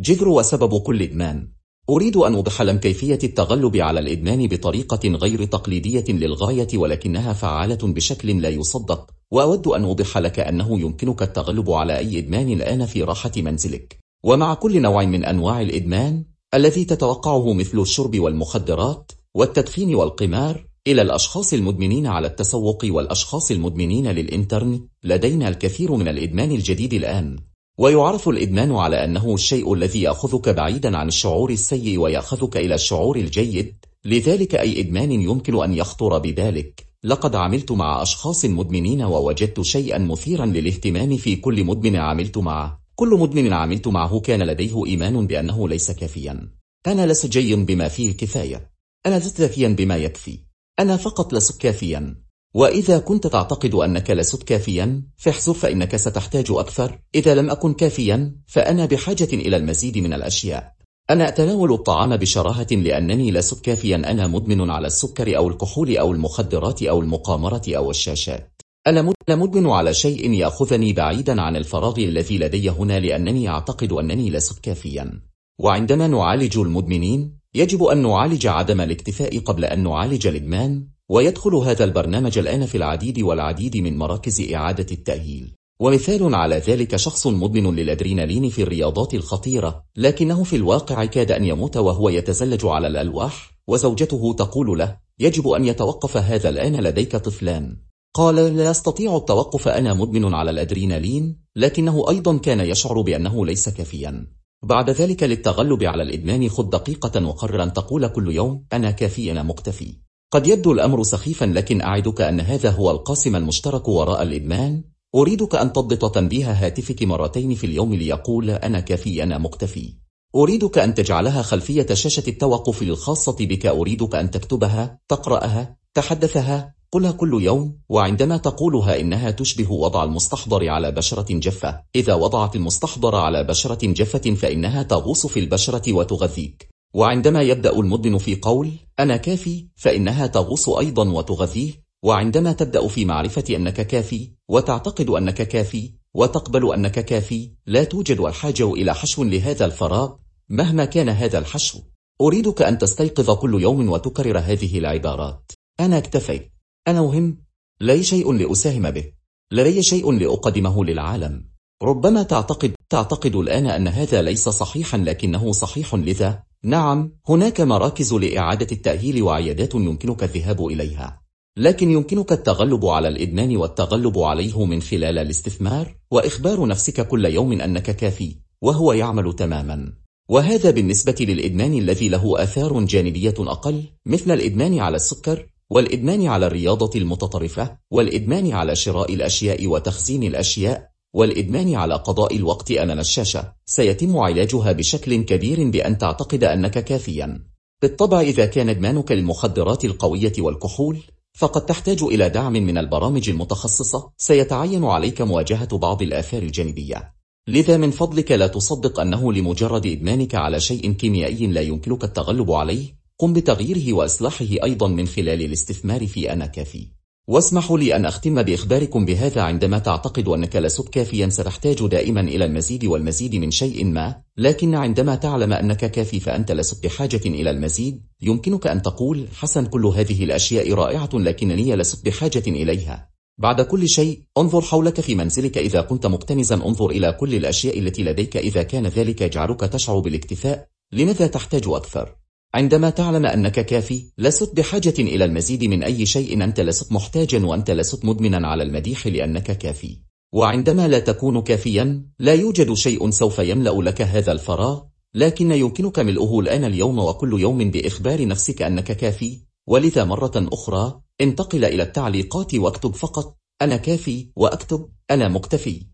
جذر وسبب كل إدمان. أريد أن أوضح لم كيفية التغلب على الإدمان بطريقة غير تقليدية للغاية ولكنها فعالة بشكل لا يصدق وأود أن أوضح لك أنه يمكنك التغلب على أي إدمان الآن في راحة منزلك. ومع كل نوع من أنواع الإدمان الذي تتوقعه مثل الشرب والمخدرات والتدخين والقمار إلى الأشخاص المدمنين على التسوق والأشخاص المدمنين للإنترن لدينا الكثير من الإدمان الجديد الآن. ويعرف الإدمان على أنه الشيء الذي يأخذك بعيدا عن الشعور السيء ويأخذك إلى الشعور الجيد. لذلك أي إدمان يمكن أن يخطر ببالك. لقد عملت مع أشخاص مدمنين ووجدت شيئا مثيرا للاهتمام في كل مدمن عملت معه. كل مدمن عملت معه كان لديه إيمان بأنه ليس كافيا. أنا لست جيد بما فيه الكفاية. أنا لست ذكيا بما يكفي. أنا فقط لست كافيا. وإذا كنت تعتقد أنك لست كافيا فاحذر فإنك ستحتاج أكثر. إذا لم أكن كافيا فأنا بحاجة إلى المزيد من الأشياء. أنا أتناول الطعام بشراهة لأنني لست كافيا. أنا مدمن على السكر أو الكحول أو المخدرات أو المقامرة أو الشاشات. أنا مدمن على شيء يأخذني بعيدا عن الفراغ الذي لدي هنا لأنني أعتقد أنني لست كافيا. وعندما نعالج المدمنين يجب أن نعالج عدم الاكتفاء قبل أن نعالج الإدمان. ويدخل هذا البرنامج الآن في العديد والعديد من مراكز إعادة التأهيل. ومثال على ذلك شخص مدمن للأدرينالين في الرياضات الخطيرة لكنه في الواقع كاد أن يموت وهو يتزلج على الألواح وزوجته تقول له يجب أن يتوقف هذا الآن لديك طفلان قال لا أستطيع التوقف أنا مدمن على الأدرينالين لكنه أيضا كان يشعر بأنه ليس كافيا بعد ذلك للتغلب على الإدمان خذ دقيقة وقرر أن تقول كل يوم أنا كافي أنا مكتفي قد يبدو الأمر سخيفا لكن أعدك أن هذا هو القاسم المشترك وراء الإدمان. أريدك أن تضبط تنبيه هاتفك مرتين في اليوم ليقول أنا كافي أنا مكتفي. أريدك أن تجعلها خلفية شاشة التوقف الخاصة بك. أريدك أن تكتبها تقرأها تحدثها. قلها كل يوم وعندما تقولها إنها تشبه وضع المستحضر على بشرة جافة إذا وضعت المستحضر على بشرة جافة فإنها تغوص في البشرة وتغذيك. وعندما يبدأ المدمن في قول أنا كافي فإنها تغوص أيضا وتغذيه وعندما تبدأ في معرفة أنك كافي وتعتقد أنك كافي وتقبل أنك كافي لا توجد الحاجة إلى حشو لهذا الفراغ مهما كان هذا الحشو. أريدك أن تستيقظ كل يوم وتكرر هذه العبارات. أنا اكتفيت أنا مهم لي شيء لأساهم به. لدي شيء لأقدمه للعالم. ربما تعتقد تعتقد الآن أن هذا ليس صحيحا لكنه صحيح لذا. نعم هناك مراكز لإعادة التأهيل وعيادات يمكنك الذهاب إليها. لكن يمكنك التغلب على الإدمان والتغلب عليه من خلال الاستثمار وإخبار نفسك كل يوم أنك كافي وهو يعمل تماما. وهذا بالنسبة للإدمان الذي له آثار جانبية أقل مثل الإدمان على السكر والإدمان على الرياضة المتطرفة والإدمان على شراء الأشياء وتخزين الأشياء والإدمان على قضاء الوقت أمام الشاشة سيتم علاجها بشكل كبير بأن تعتقد أنك كافيا. بالطبع إذا كان إدمانك للمخدرات القوية والكحول فقد تحتاج إلى دعم من البرامج المتخصصة. سيتعين عليك مواجهة بعض الآثار الجانبية. لذا من فضلك لا تصدق أنه لمجرد إدمانك على شيء كيميائي لا يمكنك التغلب عليه. قم بتغييره وإصلاحه أيضا من خلال الاستثمار في أنا كافي. واسمحوا لي أن أختم بإخباركم بهذا عندما تعتقد أنك لست كافيا ستحتاج دائما إلى المزيد والمزيد من شيء ما. لكن عندما تعلم أنك كافي فأنت لست بحاجة إلى المزيد يمكنك أن تقول حسن كل هذه الأشياء رائعة لكنني لست بحاجة إليها. بعد كل شيء انظر حولك في منزلك إذا كنت مكتنزا انظر إلى كل الأشياء التي لديك إذا كان ذلك يجعلك تشعر بالاكتفاء. لماذا تحتاج أكثر؟ عندما تعلم أنك كافي لست بحاجة إلى المزيد من أي شيء. أنت لست محتاجا وأنت لست مدمنا على المديح لأنك كافي. وعندما لا تكون كافيا لا يوجد شيء سوف يملأ لك هذا الفراغ. لكن يمكنك ملؤه الآن اليوم وكل يوم بإخبار نفسك أنك كافي. ولذا مرة أخرى انتقل إلى التعليقات واكتب فقط أنا كافي وأكتب أنا مكتفي.